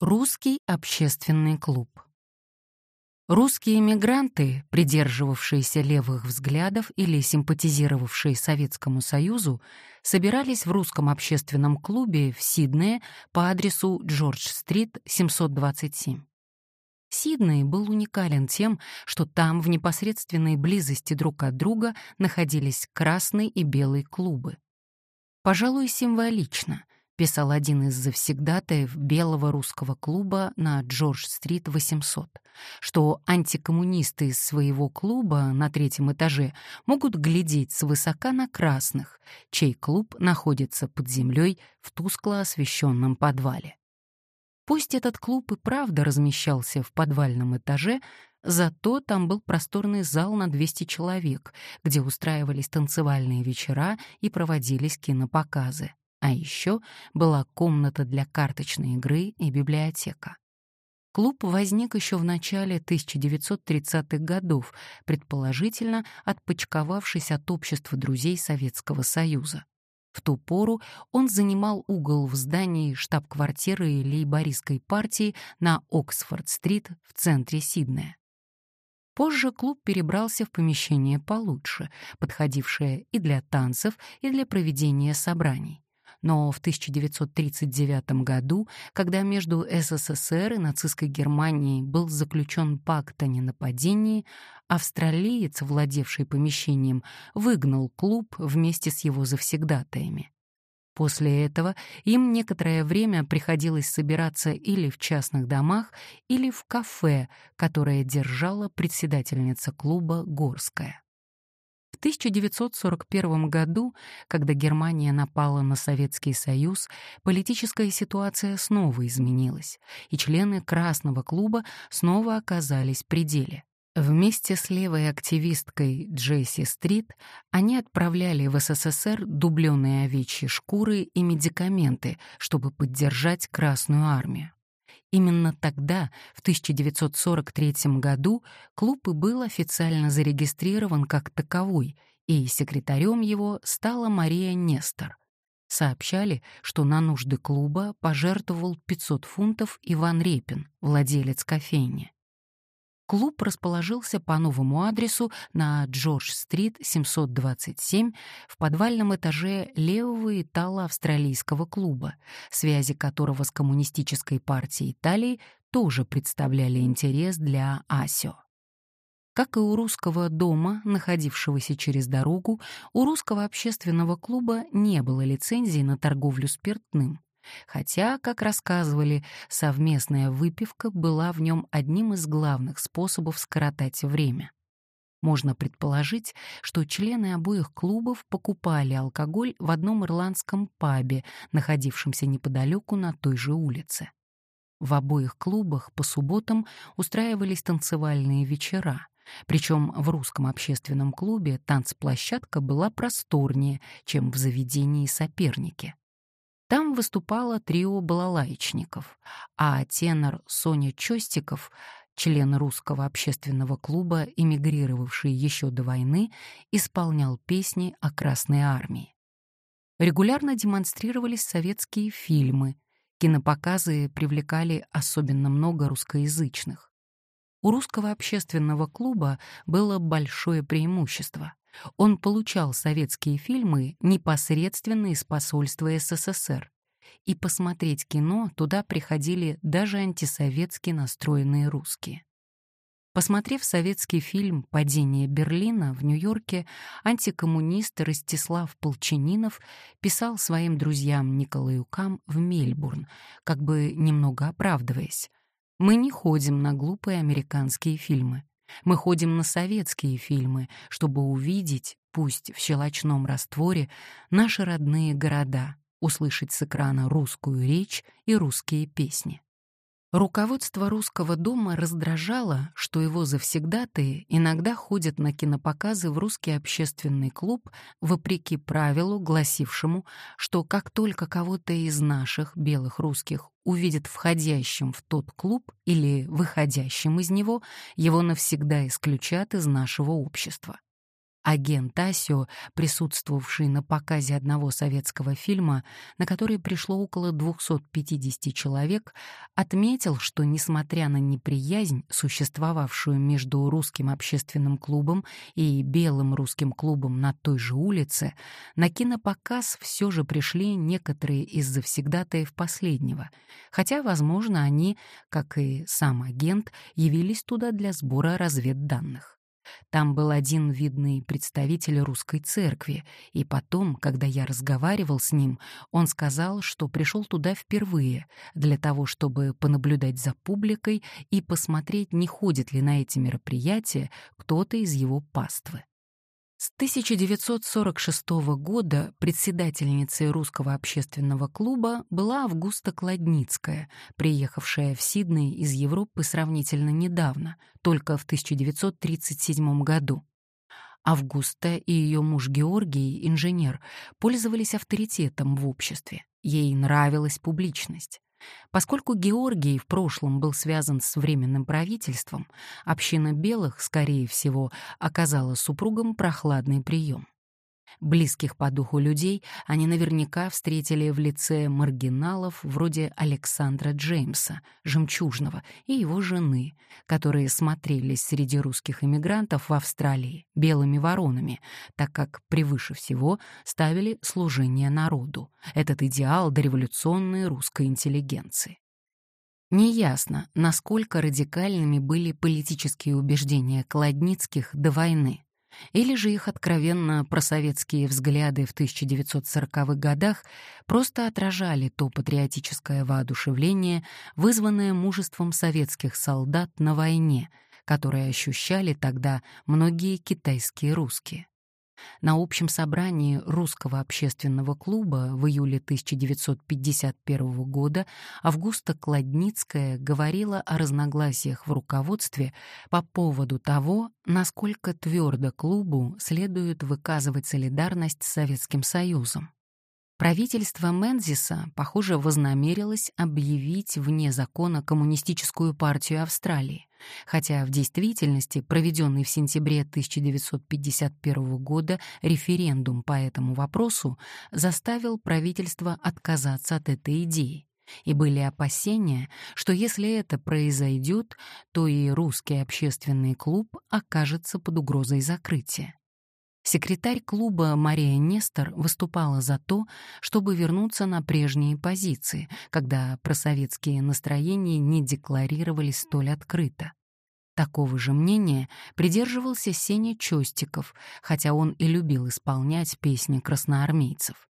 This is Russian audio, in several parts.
Русский общественный клуб. Русские эмигранты, придерживавшиеся левых взглядов или симпатизировавшие Советскому Союзу, собирались в русском общественном клубе в Сиднее по адресу Джордж-стрит, 727. Сидней был уникален тем, что там в непосредственной близости друг от друга находились красный и белый клубы. Пожалуй, символично — писал один из завсегдатаев белого русского клуба на Джордж-стрит 800, что антикоммунисты из своего клуба на третьем этаже могут глядеть свысока на красных, чей клуб находится под землей в тускло освещенном подвале. Пусть этот клуб и правда размещался в подвальном этаже, зато там был просторный зал на 200 человек, где устраивались танцевальные вечера и проводились кинопоказы. А еще была комната для карточной игры и библиотека. Клуб возник еще в начале 1930-х годов, предположительно отпочковавшись от общества друзей Советского Союза. В ту пору он занимал угол в здании штаб-квартиры лейбористской партии на Оксфорд-стрит в центре Сиднея. Позже клуб перебрался в помещение получше, подходившее и для танцев, и для проведения собраний но в 1939 году, когда между СССР и нацистской Германией был заключен пакт о ненападении, австралиец, владевший помещением, выгнал клуб вместе с его завсегдатаями. После этого им некоторое время приходилось собираться или в частных домах, или в кафе, которое держала председательница клуба Горская. В 1941 году, когда Германия напала на Советский Союз, политическая ситуация снова изменилась, и члены Красного клуба снова оказались в пределе. Вместе с левой активисткой Джесси Стрит они отправляли в СССР дубленые овечьи шкуры и медикаменты, чтобы поддержать Красную армию. Именно тогда, в 1943 году, клуб и был официально зарегистрирован как таковой, и секретарем его стала Мария Нестор. Сообщали, что на нужды клуба пожертвовал 500 фунтов Иван Репин, владелец кофейни. Клуб расположился по новому адресу на Джордж-стрит, 727, в подвальном этаже левого итало-австралийского клуба, связи которого с Коммунистической партией Италии тоже представляли интерес для АСИО. Как и у русского дома, находившегося через дорогу, у русского общественного клуба не было лицензии на торговлю спиртным. Хотя, как рассказывали, совместная выпивка была в нем одним из главных способов скоротать время. Можно предположить, что члены обоих клубов покупали алкоголь в одном ирландском пабе, находившемся неподалеку на той же улице. В обоих клубах по субботам устраивались танцевальные вечера, причем в русском общественном клубе танцплощадка была просторнее, чем в заведении соперники. Там выступало трио балалаечников, а тенор Соня Чостиков, член русского общественного клуба, эмигрировавший еще до войны, исполнял песни о Красной армии. Регулярно демонстрировались советские фильмы, кинопоказы привлекали особенно много русскоязычных. У русского общественного клуба было большое преимущество. Он получал советские фильмы непосредственно из посольства СССР. И посмотреть кино туда приходили даже антисоветски настроенные русские. Посмотрев советский фильм «Падение Берлина» в Нью-Йорке, антикоммунист Ростислав Полчининов писал своим друзьям Николаюкам в Мельбурн, как бы немного оправдываясь. «Мы не ходим на глупые американские фильмы. Мы ходим на советские фильмы, чтобы увидеть, пусть в щелочном растворе, наши родные города, услышать с экрана русскую речь и русские песни. Руководство русского дома раздражало, что его завсегдатые иногда ходят на кинопоказы в русский общественный клуб, вопреки правилу, гласившему, что как только кого-то из наших белых русских увидят входящим в тот клуб или выходящим из него, его навсегда исключат из нашего общества. Агент Асио, присутствовавший на показе одного советского фильма, на который пришло около 250 человек, отметил, что, несмотря на неприязнь, существовавшую между русским общественным клубом и белым русским клубом на той же улице, на кинопоказ все же пришли некоторые из завсегдатаев последнего, хотя, возможно, они, как и сам агент, явились туда для сбора разведданных. Там был один видный представитель русской церкви, и потом, когда я разговаривал с ним, он сказал, что пришел туда впервые, для того, чтобы понаблюдать за публикой и посмотреть, не ходит ли на эти мероприятия кто-то из его паствы. С 1946 года председательницей русского общественного клуба была Августа Кладницкая, приехавшая в Сидней из Европы сравнительно недавно, только в 1937 году. Августа и ее муж Георгий, инженер, пользовались авторитетом в обществе. Ей нравилась публичность. Поскольку Георгий в прошлом был связан с временным правительством, община белых, скорее всего, оказала супругам прохладный прием. Близких по духу людей они наверняка встретили в лице маргиналов вроде Александра Джеймса, жемчужного, и его жены, которые смотрелись среди русских эмигрантов в Австралии белыми воронами, так как превыше всего ставили служение народу, этот идеал дореволюционной русской интеллигенции. Неясно, насколько радикальными были политические убеждения Кладницких до войны или же их откровенно просоветские взгляды в 1940-х годах просто отражали то патриотическое воодушевление, вызванное мужеством советских солдат на войне, которое ощущали тогда многие китайские русские. На общем собрании Русского общественного клуба в июле 1951 года Августа Кладницкая говорила о разногласиях в руководстве по поводу того, насколько твердо клубу следует выказывать солидарность с Советским Союзом. Правительство Мензиса, похоже, вознамерилось объявить вне закона Коммунистическую партию Австралии, хотя в действительности проведенный в сентябре 1951 года референдум по этому вопросу заставил правительство отказаться от этой идеи. И были опасения, что если это произойдет, то и русский общественный клуб окажется под угрозой закрытия. Секретарь клуба Мария Нестор выступала за то, чтобы вернуться на прежние позиции, когда просоветские настроения не декларировались столь открыто. Такого же мнения придерживался Сеня Чостиков, хотя он и любил исполнять песни красноармейцев.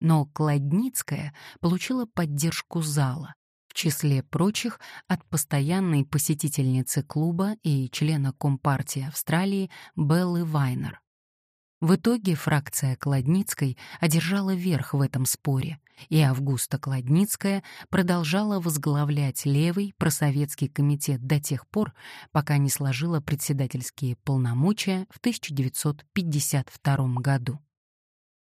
Но Кладницкая получила поддержку зала, в числе прочих от постоянной посетительницы клуба и члена Компартии Австралии Беллы Вайнер. В итоге фракция Кладницкой одержала верх в этом споре, и Августа Кладницкая продолжала возглавлять левый просоветский комитет до тех пор, пока не сложила председательские полномочия в 1952 году.